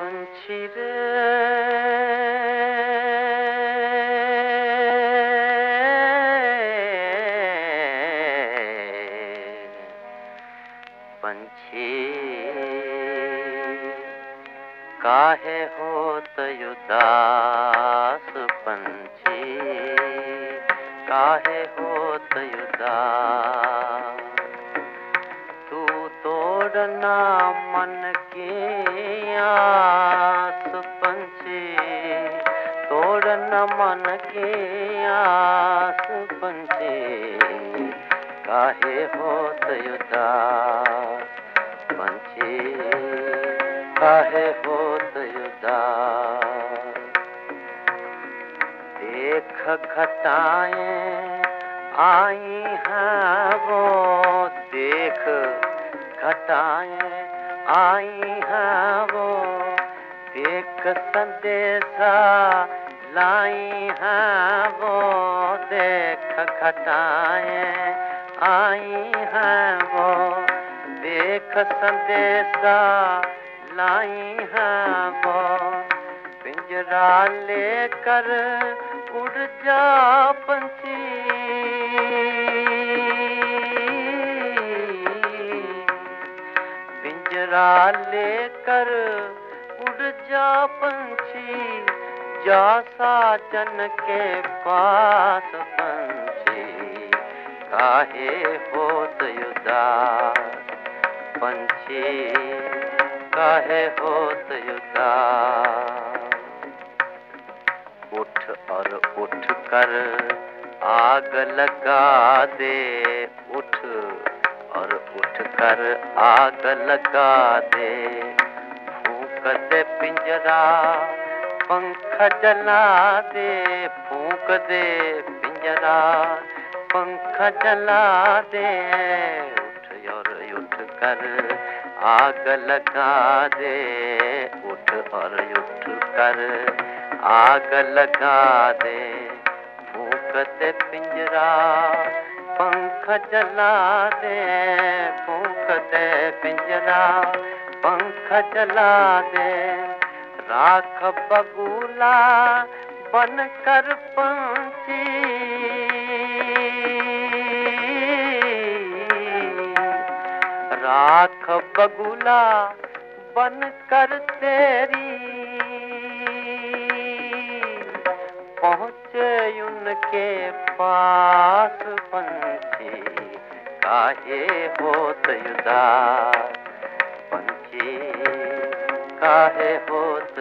पंछी रे। पंछी काहे होत युदास पंछी? काहे होत युदास तू तोड़ना मन की आस पंछी। तोड़ना मन की आस पंछी। काहे होत उदास पंछी? काहे होत उदास? देख घटाएँ आई हैं वो, देख घटाएँ, आई हैं वो देख संदेशा लाई हैं वो, देख घटाएँ, आई हैं वो, देख संदेशा लाई हैं वो, पिंजरा लेकर उड़ जा पंछी। पिंजरा लेकर उड़ जा पंछी जा साजन के पास पंछी। काहे होत उदास पंछी, काहे होत उदास। उठ और उठ कर आग लगा दे, उठ और उठ कर आग लगा दे। फूक दे पिंजरा, पंख जला दे। फूक दे पिंजरा, पंख जला दे। उठ और उठ कर आग लगा दे। उठ और उठ कर आग लगा दे। फूक दे पिंजरा पंख जला दे फूक दे पिंजरा। पंख जला दे, राख बगुला बन कर पंछी राख बगुला बन कर तेरी। पहुँचे उनके पास। पंछी काहे होत उदास पंछी काहे होत